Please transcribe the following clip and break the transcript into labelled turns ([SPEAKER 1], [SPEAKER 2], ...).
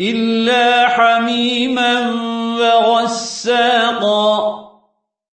[SPEAKER 1] إلا حميما وغساقا.